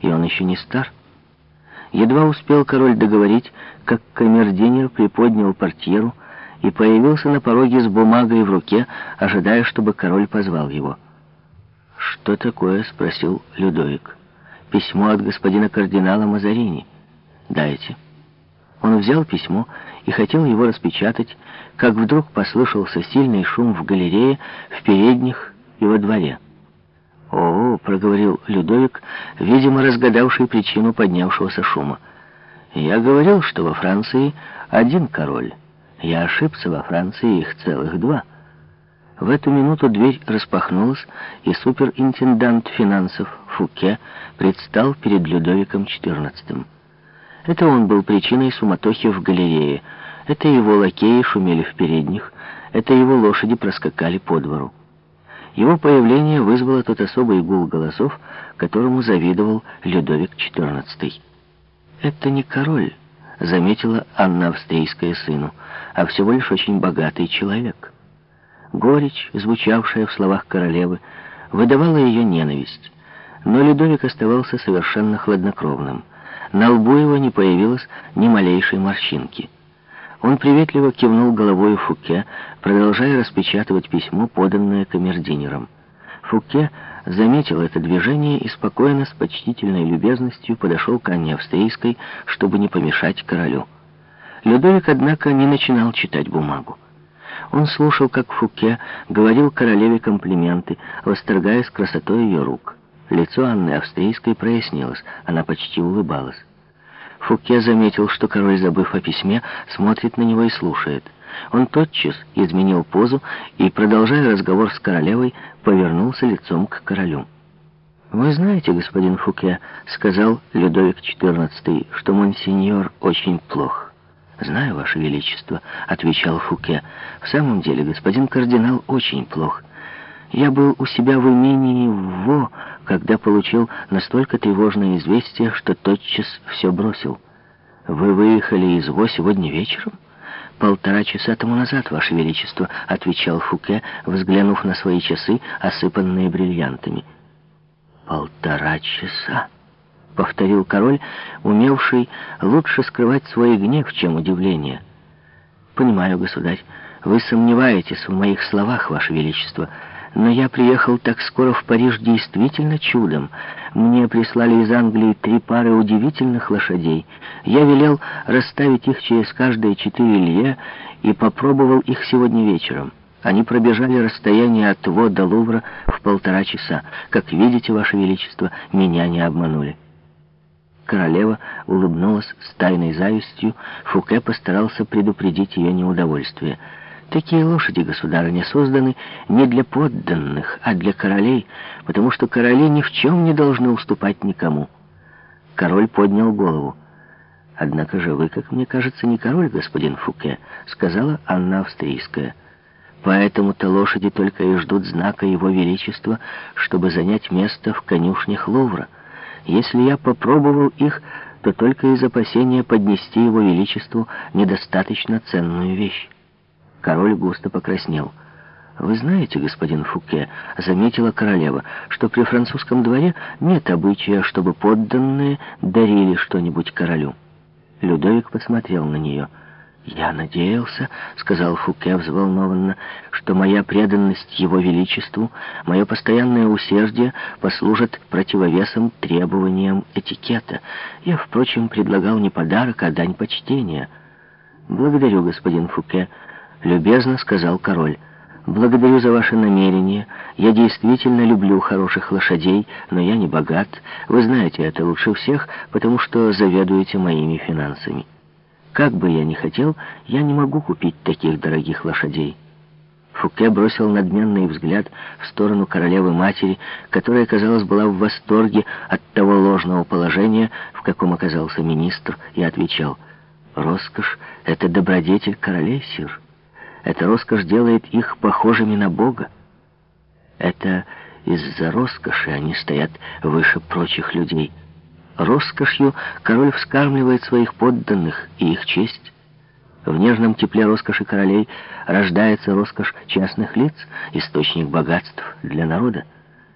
и он еще не стар. Едва успел король договорить, как камердинер приподнял портьеру и появился на пороге с бумагой в руке, ожидая, чтобы король позвал его. «Что такое?» — спросил Людовик. «Письмо от господина кардинала Мазарини. Дайте». Он взял письмо и хотел его распечатать, как вдруг послышался сильный шум в галерее, в передних и во дворе. «О, — проговорил Людовик, видимо, разгадавший причину поднявшегося шума. Я говорил, что во Франции один король. Я ошибся, во Франции их целых два». В эту минуту дверь распахнулась, и суперинтендант финансов Фуке предстал перед Людовиком XIV. Это он был причиной суматохи в галерее. Это его лакеи шумели в передних, это его лошади проскакали по двору. Его появление вызвало тот особый гул голосов, которому завидовал Людовик XIV. «Это не король», — заметила Анна Австрийская сыну, «а всего лишь очень богатый человек». Горечь, звучавшая в словах королевы, выдавала ее ненависть. Но Людовик оставался совершенно хладнокровным. На лбу его не появилось ни малейшей морщинки. Он приветливо кивнул головой Фуке, продолжая распечатывать письмо, поданное камердинером. Фуке заметил это движение и спокойно, с почтительной любезностью подошел к Анне Австрийской, чтобы не помешать королю. Людовик, однако, не начинал читать бумагу. Он слушал, как Фуке говорил королеве комплименты, восторгаясь красотой ее рук. Лицо Анны Австрийской прояснилось, она почти улыбалась. Фуке заметил, что король, забыв о письме, смотрит на него и слушает. Он тотчас изменил позу и, продолжая разговор с королевой, повернулся лицом к королю. «Вы знаете, господин Фуке, — сказал Людовик XIV, — что монсеньор очень плох». «Знаю, ваше величество», — отвечал Фуке. «В самом деле, господин кардинал очень плох. Я был у себя в имении Во, когда получил настолько тревожное известие, что тотчас все бросил. Вы выехали из Во сегодня вечером? Полтора часа тому назад, Ваше Величество, отвечал Фуке, взглянув на свои часы, осыпанные бриллиантами. Полтора часа, повторил король, умевший лучше скрывать свой гнев, чем удивление. Понимаю, государь, вы сомневаетесь в моих словах, Ваше Величество, — но я приехал так скоро в Париж действительно чудом. Мне прислали из Англии три пары удивительных лошадей. Я велел расставить их через каждые четыре лье и попробовал их сегодня вечером. Они пробежали расстояние от Во до Лувра в полтора часа. Как видите, Ваше Величество, меня не обманули. Королева улыбнулась с тайной завистью. Фуке постарался предупредить ее неудовольствие — Такие лошади, государыня, созданы не для подданных, а для королей, потому что короли ни в чем не должны уступать никому. Король поднял голову. «Однако же вы, как мне кажется, не король, господин Фуке», — сказала Анна Австрийская. «Поэтому-то лошади только и ждут знака его величества, чтобы занять место в конюшнях Лувра. Если я попробовал их, то только из опасения поднести его величеству недостаточно ценную вещь». Король густо покраснел. «Вы знаете, господин Фуке, — заметила королева, — что при французском дворе нет обычая, чтобы подданные дарили что-нибудь королю». Людовик посмотрел на нее. «Я надеялся, — сказал Фуке взволнованно, — что моя преданность его величеству, мое постоянное усердие послужат противовесом требованиям этикета. Я, впрочем, предлагал не подарок, а дань почтения». «Благодарю, господин Фуке», — любезно сказал король. «Благодарю за ваше намерение. Я действительно люблю хороших лошадей, но я не богат. Вы знаете это лучше всех, потому что заведуете моими финансами. Как бы я ни хотел, я не могу купить таких дорогих лошадей». Фуке бросил надменный взгляд в сторону королевы-матери, которая, казалось, была в восторге от того ложного положения, в каком оказался министр, и отвечал, «Роскошь — это добродетель королей, сир». Эта роскошь делает их похожими на Бога. Это из-за роскоши они стоят выше прочих людей. Роскошью король вскармливает своих подданных и их честь. В нежном тепле роскоши королей рождается роскошь частных лиц, источник богатств для народа.